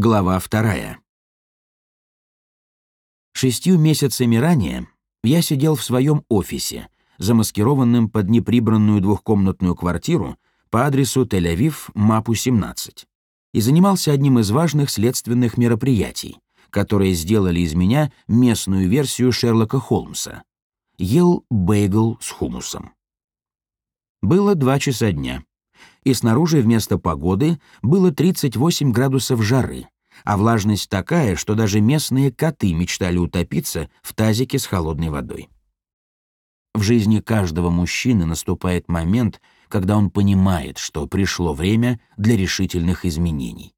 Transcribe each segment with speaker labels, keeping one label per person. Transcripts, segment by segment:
Speaker 1: Глава вторая. Шестью месяцами ранее я сидел в своем офисе, замаскированным под неприбранную двухкомнатную квартиру по адресу Тель-Авив, МАПу 17, и занимался одним из важных следственных мероприятий, которые сделали из меня местную версию Шерлока Холмса. Ел бейгл с хумусом. Было два часа дня, и снаружи вместо погоды было 38 градусов жары, а влажность такая, что даже местные коты мечтали утопиться в тазике с холодной водой. В жизни каждого мужчины наступает момент, когда он понимает, что пришло время для решительных изменений.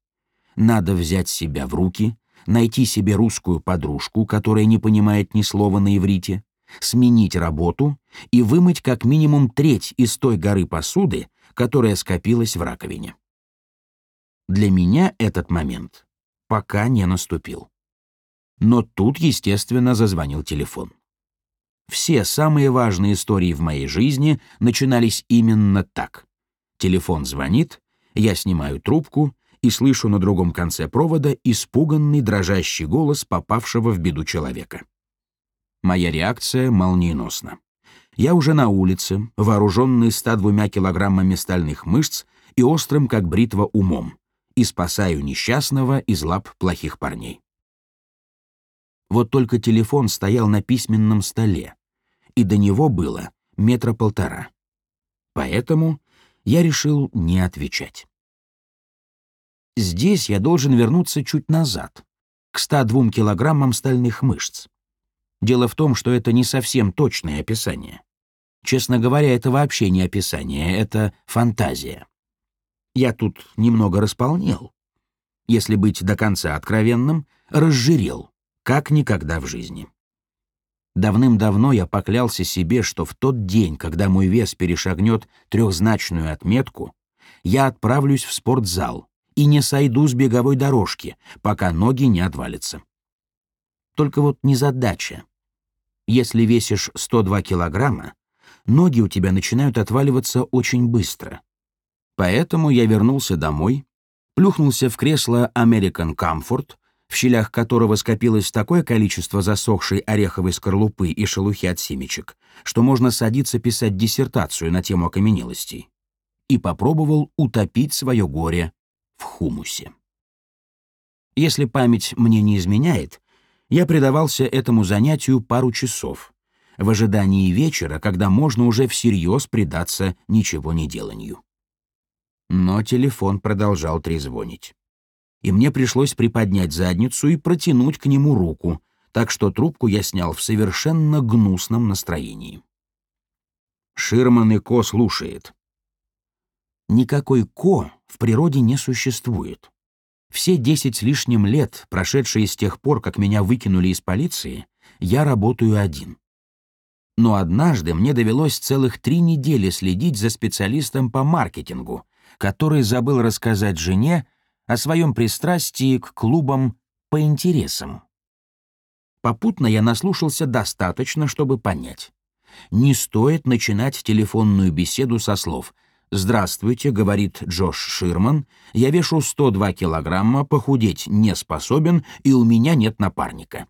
Speaker 1: Надо взять себя в руки, найти себе русскую подружку, которая не понимает ни слова на иврите, сменить работу и вымыть как минимум треть из той горы посуды, которая скопилась в раковине. Для меня этот момент пока не наступил. Но тут, естественно, зазвонил телефон. Все самые важные истории в моей жизни начинались именно так. Телефон звонит, я снимаю трубку и слышу на другом конце провода испуганный дрожащий голос попавшего в беду человека. Моя реакция молниеносна. Я уже на улице, вооруженный 102 килограммами стальных мышц и острым, как бритва, умом, и спасаю несчастного из лап плохих парней. Вот только телефон стоял на письменном столе, и до него было метра полтора. Поэтому я решил не отвечать. Здесь я должен вернуться чуть назад, к 102 килограммам стальных мышц. Дело в том, что это не совсем точное описание. Честно говоря, это вообще не описание, это фантазия. Я тут немного располнел. Если быть до конца откровенным, разжирел, как никогда в жизни. Давным-давно я поклялся себе, что в тот день, когда мой вес перешагнет трехзначную отметку, я отправлюсь в спортзал и не сойду с беговой дорожки, пока ноги не отвалятся. Только вот незадача. Если весишь 102 килограмма, ноги у тебя начинают отваливаться очень быстро. Поэтому я вернулся домой, плюхнулся в кресло American Comfort, в щелях которого скопилось такое количество засохшей ореховой скорлупы и шелухи от семечек, что можно садиться писать диссертацию на тему окаменелостей, и попробовал утопить свое горе в хумусе. Если память мне не изменяет, я предавался этому занятию пару часов, в ожидании вечера, когда можно уже всерьез предаться ничего не деланию. Но телефон продолжал трезвонить. И мне пришлось приподнять задницу и протянуть к нему руку, так что трубку я снял в совершенно гнусном настроении. Ширман и Ко слушает. Никакой Ко в природе не существует. Все десять с лишним лет, прошедшие с тех пор, как меня выкинули из полиции, я работаю один. Но однажды мне довелось целых три недели следить за специалистом по маркетингу, который забыл рассказать жене о своем пристрастии к клубам по интересам. Попутно я наслушался достаточно, чтобы понять. Не стоит начинать телефонную беседу со слов «Здравствуйте», — говорит Джош Ширман, «я вешу 102 килограмма, похудеть не способен, и у меня нет напарника».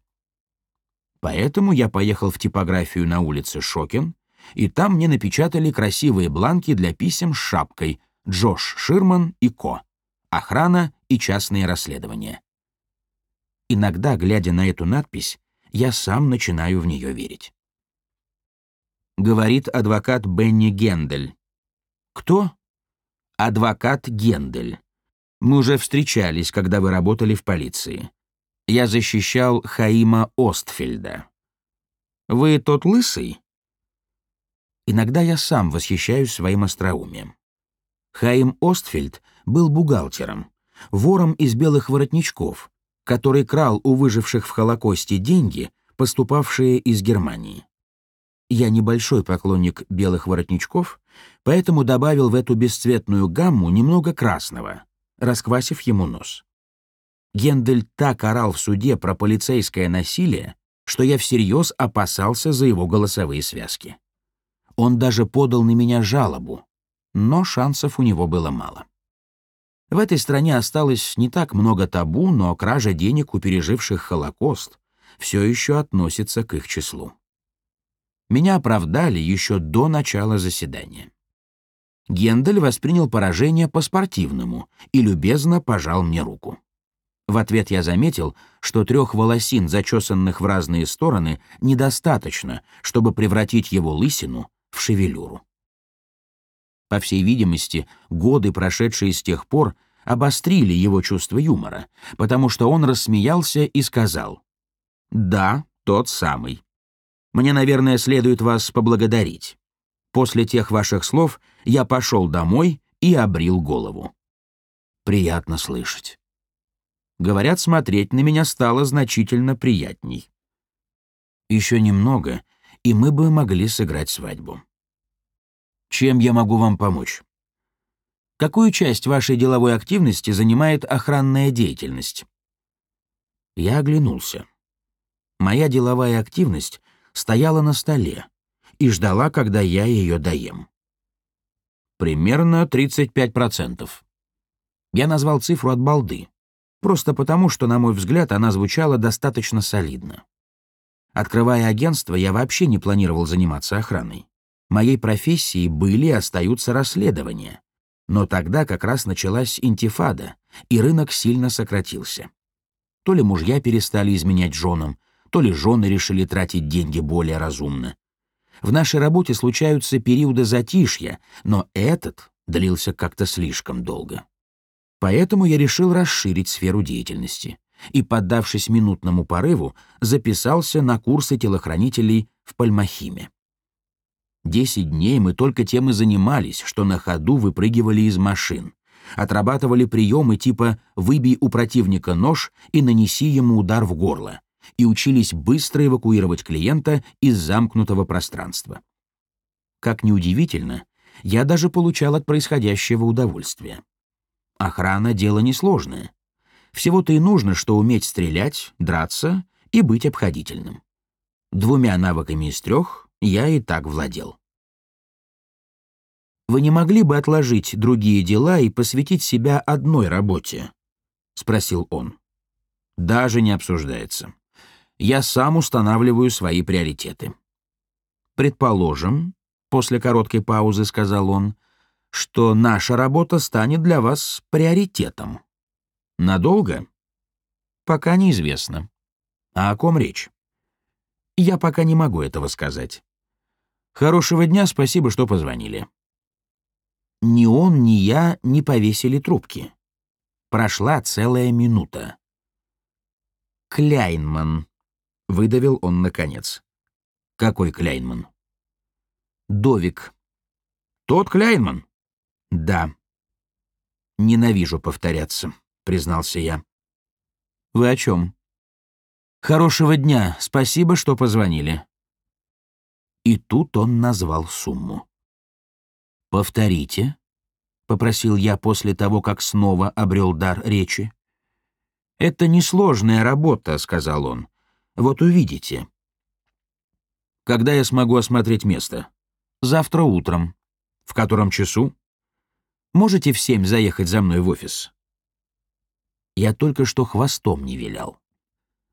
Speaker 1: Поэтому я поехал в типографию на улице Шокин, и там мне напечатали красивые бланки для писем с шапкой «Джош Ширман и Ко. Охрана и частные расследования». Иногда, глядя на эту надпись, я сам начинаю в нее верить. Говорит адвокат Бенни Гендель, «Кто?» «Адвокат Гендель. Мы уже встречались, когда вы работали в полиции. Я защищал Хаима Остфельда. Вы тот лысый?» Иногда я сам восхищаюсь своим остроумием. Хаим Остфельд был бухгалтером, вором из белых воротничков, который крал у выживших в Холокосте деньги, поступавшие из Германии. Я небольшой поклонник белых воротничков, поэтому добавил в эту бесцветную гамму немного красного, расквасив ему нос. Гендель так орал в суде про полицейское насилие, что я всерьез опасался за его голосовые связки. Он даже подал на меня жалобу, но шансов у него было мало. В этой стране осталось не так много табу, но кража денег у переживших Холокост все еще относится к их числу. Меня оправдали еще до начала заседания. Гендель воспринял поражение по-спортивному и любезно пожал мне руку. В ответ я заметил, что трех волосин, зачесанных в разные стороны, недостаточно, чтобы превратить его лысину в шевелюру. По всей видимости, годы, прошедшие с тех пор, обострили его чувство юмора, потому что он рассмеялся и сказал «Да, тот самый. Мне, наверное, следует вас поблагодарить. После тех ваших слов я пошел домой и обрил голову». Приятно слышать. Говорят, смотреть на меня стало значительно приятней. Еще немного, и мы бы могли сыграть свадьбу. Чем я могу вам помочь? Какую часть вашей деловой активности занимает охранная деятельность? Я оглянулся. Моя деловая активность стояла на столе и ждала, когда я ее доем. Примерно 35%. Я назвал цифру от балды. Просто потому, что, на мой взгляд, она звучала достаточно солидно. Открывая агентство, я вообще не планировал заниматься охраной. Моей профессией были и остаются расследования. Но тогда как раз началась интифада, и рынок сильно сократился. То ли мужья перестали изменять женам, то ли жены решили тратить деньги более разумно. В нашей работе случаются периоды затишья, но этот длился как-то слишком долго. Поэтому я решил расширить сферу деятельности и, поддавшись минутному порыву, записался на курсы телохранителей в Пальмахиме. Десять дней мы только тем и занимались, что на ходу выпрыгивали из машин, отрабатывали приемы типа «выбей у противника нож и нанеси ему удар в горло», и учились быстро эвакуировать клиента из замкнутого пространства. Как ни удивительно, я даже получал от происходящего удовольствие. Охрана — дело несложное. Всего-то и нужно, что уметь стрелять, драться и быть обходительным. Двумя навыками из трех я и так владел. «Вы не могли бы отложить другие дела и посвятить себя одной работе?» — спросил он. «Даже не обсуждается. Я сам устанавливаю свои приоритеты». «Предположим», — после короткой паузы сказал он, — что наша работа станет для вас приоритетом. Надолго? Пока неизвестно. А о ком речь? Я пока не могу этого сказать. Хорошего дня, спасибо, что позвонили. Ни он, ни я не повесили трубки. Прошла целая минута. «Кляйнман», — выдавил он наконец. «Какой Кляйнман?» «Довик». «Тот Кляйнман?» «Да». «Ненавижу повторяться», — признался я. «Вы о чем?» «Хорошего дня. Спасибо, что позвонили». И тут он назвал сумму. «Повторите», — попросил я после того, как снова обрел дар речи. «Это несложная работа», — сказал он. «Вот увидите». «Когда я смогу осмотреть место?» «Завтра утром». «В котором часу?» Можете в семь заехать за мной в офис?» Я только что хвостом не вилял.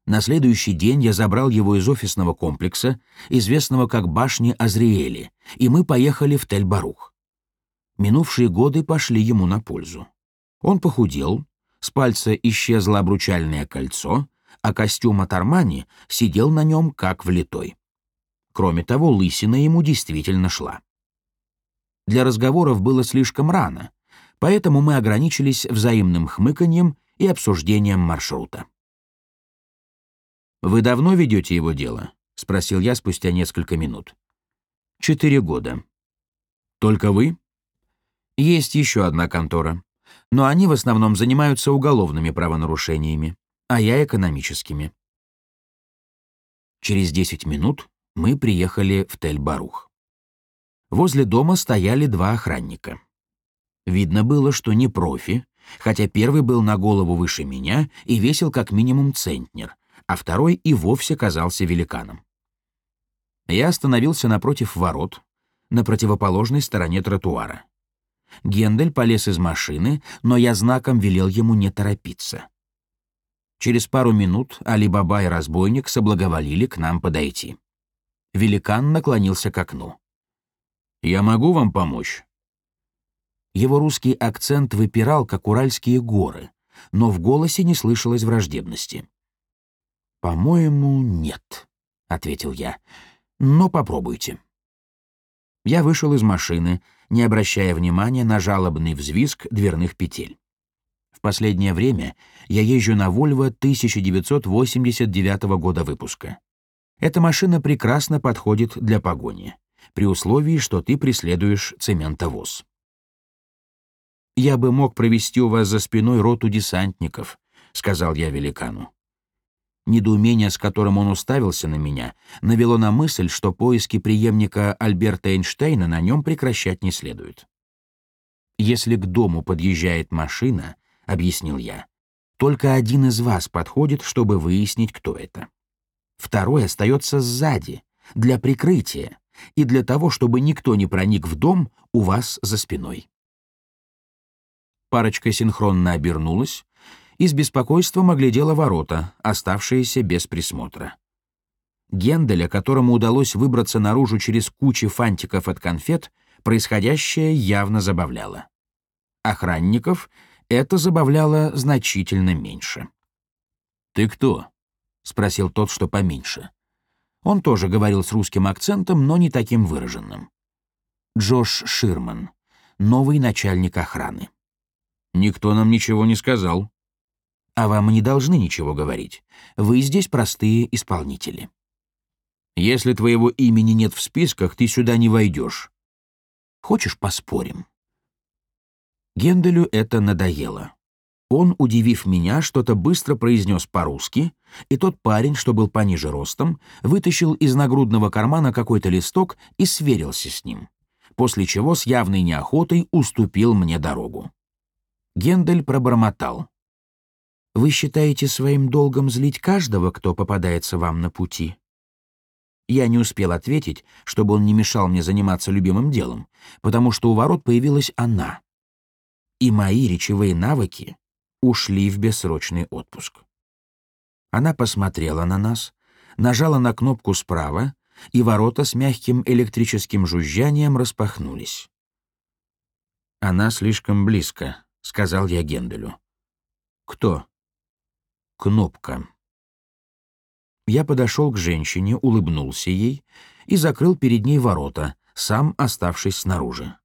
Speaker 1: На следующий день я забрал его из офисного комплекса, известного как башни Азриэли, и мы поехали в Тель-Барух. Минувшие годы пошли ему на пользу. Он похудел, с пальца исчезло обручальное кольцо, а костюм от Армани сидел на нем как влитой. Кроме того, лысина ему действительно шла. Для разговоров было слишком рано, поэтому мы ограничились взаимным хмыканьем и обсуждением маршрута. «Вы давно ведете его дело?» — спросил я спустя несколько минут. «Четыре года». «Только вы?» «Есть еще одна контора, но они в основном занимаются уголовными правонарушениями, а я экономическими». Через десять минут мы приехали в Тель-Барух. Возле дома стояли два охранника. Видно было, что не профи, хотя первый был на голову выше меня и весил как минимум центнер, а второй и вовсе казался великаном. Я остановился напротив ворот, на противоположной стороне тротуара. Гендель полез из машины, но я знаком велел ему не торопиться. Через пару минут Али-Баба и разбойник соблаговолили к нам подойти. Великан наклонился к окну. «Я могу вам помочь?» Его русский акцент выпирал, как уральские горы, но в голосе не слышалось враждебности. «По-моему, нет», — ответил я. «Но попробуйте». Я вышел из машины, не обращая внимания на жалобный взвизг дверных петель. В последнее время я езжу на Volvo 1989 года выпуска. Эта машина прекрасно подходит для погони, при условии, что ты преследуешь цементовоз. «Я бы мог провести у вас за спиной роту десантников», — сказал я великану. Недоумение, с которым он уставился на меня, навело на мысль, что поиски преемника Альберта Эйнштейна на нем прекращать не следует. «Если к дому подъезжает машина», — объяснил я, «только один из вас подходит, чтобы выяснить, кто это. Второй остается сзади, для прикрытия и для того, чтобы никто не проник в дом у вас за спиной». Парочка синхронно обернулась, и с беспокойством оглядела ворота, оставшиеся без присмотра. Генделя, которому удалось выбраться наружу через кучи фантиков от конфет, происходящее явно забавляло. Охранников это забавляло значительно меньше. «Ты кто?» — спросил тот, что поменьше. Он тоже говорил с русским акцентом, но не таким выраженным. Джош Ширман, новый начальник охраны. «Никто нам ничего не сказал», а вам не должны ничего говорить. Вы здесь простые исполнители. Если твоего имени нет в списках, ты сюда не войдешь. Хочешь, поспорим?» Генделю это надоело. Он, удивив меня, что-то быстро произнес по-русски, и тот парень, что был пониже ростом, вытащил из нагрудного кармана какой-то листок и сверился с ним, после чего с явной неохотой уступил мне дорогу. Гендель пробормотал. Вы считаете своим долгом злить каждого, кто попадается вам на пути? Я не успел ответить, чтобы он не мешал мне заниматься любимым делом, потому что у ворот появилась она. И мои речевые навыки ушли в бессрочный отпуск. Она посмотрела на нас, нажала на кнопку справа, и ворота с мягким электрическим жужжанием распахнулись. «Она слишком близко», — сказал я Генделю. «Кто?» кнопка. Я подошел к женщине, улыбнулся ей и закрыл перед ней ворота, сам оставшись снаружи.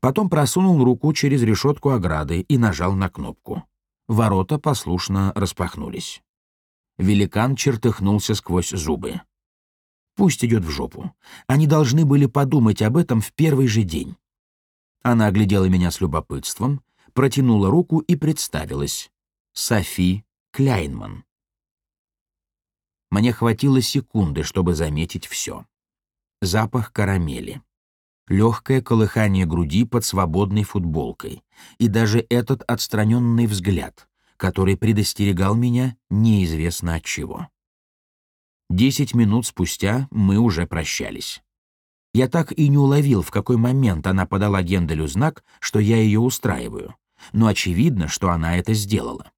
Speaker 1: Потом просунул руку через решетку ограды и нажал на кнопку. Ворота послушно распахнулись. Великан чертыхнулся сквозь зубы. Пусть идет в жопу. Они должны были подумать об этом в первый же день. Она оглядела меня с любопытством, протянула руку и представилась. Софи Кляйнман. Мне хватило секунды, чтобы заметить все. Запах карамели, легкое колыхание груди под свободной футболкой и даже этот отстраненный взгляд, который предостерегал меня неизвестно от чего. Десять минут спустя мы уже прощались. Я так и не уловил, в какой момент она подала Генделю знак, что я ее устраиваю, но очевидно, что она это сделала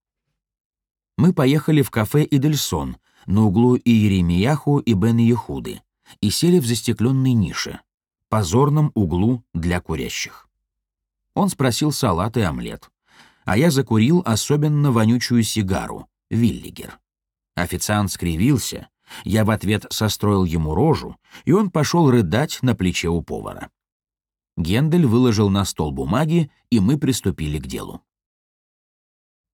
Speaker 1: мы поехали в кафе «Идельсон» на углу Иеремияху и Бен-Ехуды и сели в застекленной нише, позорном углу для курящих. Он спросил салат и омлет, а я закурил особенно вонючую сигару, Виллигер. Официант скривился, я в ответ состроил ему рожу, и он пошел рыдать на плече у повара. Гендель выложил на стол бумаги, и мы приступили к делу.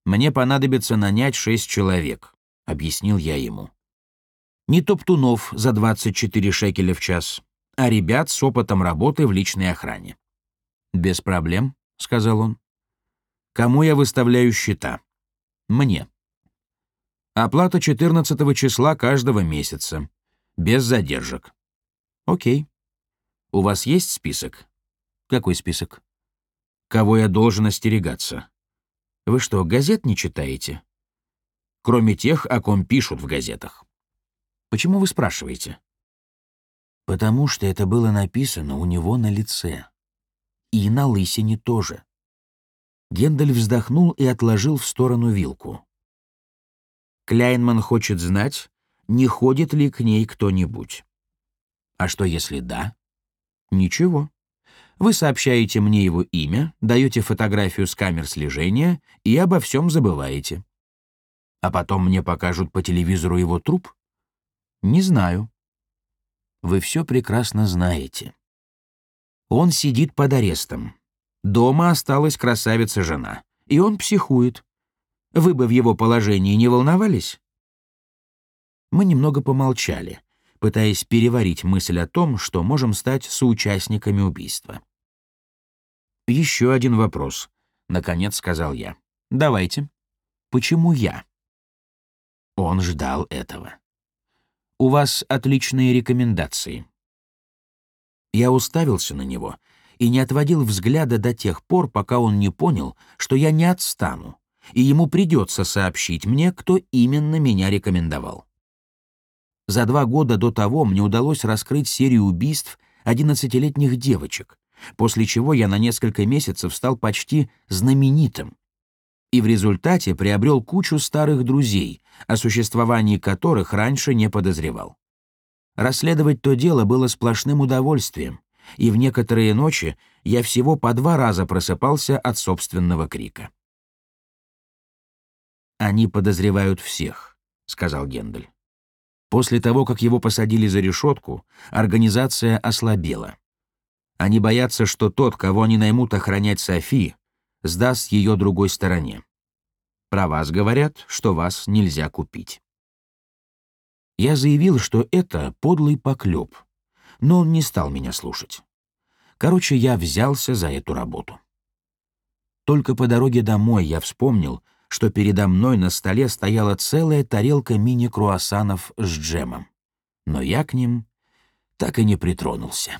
Speaker 1: Мне понадобится нанять шесть человек», — объяснил я ему. Не топтунов за 24 шекеля в час, а ребят с опытом работы в личной охране. «Без проблем», — сказал он. «Кому я выставляю счета?» «Мне». Оплата 14 числа каждого месяца. Без задержек. Окей. У вас есть список? Какой список? Кого я должен остерегаться? Вы что, газет не читаете? Кроме тех, о ком пишут в газетах. Почему вы спрашиваете? Потому что это было написано у него на лице. И на лысине тоже. Гендель вздохнул и отложил в сторону вилку. Кляйнман хочет знать, не ходит ли к ней кто-нибудь. А что если да? Ничего. Вы сообщаете мне его имя, даете фотографию с камер слежения и обо всем забываете. А потом мне покажут по телевизору его труп? Не знаю. Вы все прекрасно знаете. Он сидит под арестом. Дома осталась красавица-жена, и он психует. Вы бы в его положении не волновались? Мы немного помолчали, пытаясь переварить мысль о том, что можем стать соучастниками убийства. «Еще один вопрос», — наконец сказал я. «Давайте. Почему я?» Он ждал этого. «У вас отличные рекомендации». Я уставился на него и не отводил взгляда до тех пор, пока он не понял, что я не отстану, и ему придется сообщить мне, кто именно меня рекомендовал. За два года до того мне удалось раскрыть серию убийств 11-летних девочек, после чего я на несколько месяцев стал почти знаменитым и в результате приобрел кучу старых друзей, о существовании которых раньше не подозревал. Расследовать то дело было сплошным удовольствием, и в некоторые ночи я всего по два раза просыпался от собственного крика. «Они подозревают всех», — сказал Гендель. После того, как его посадили за решетку, организация ослабела. Они боятся, что тот, кого они наймут охранять Софи, сдаст ее другой стороне. Про вас говорят, что вас нельзя купить. Я заявил, что это подлый поклеп, но он не стал меня слушать. Короче, я взялся за эту работу. Только по дороге домой я вспомнил, что передо мной на столе стояла целая тарелка мини-круассанов с джемом, но я к ним так и не притронулся.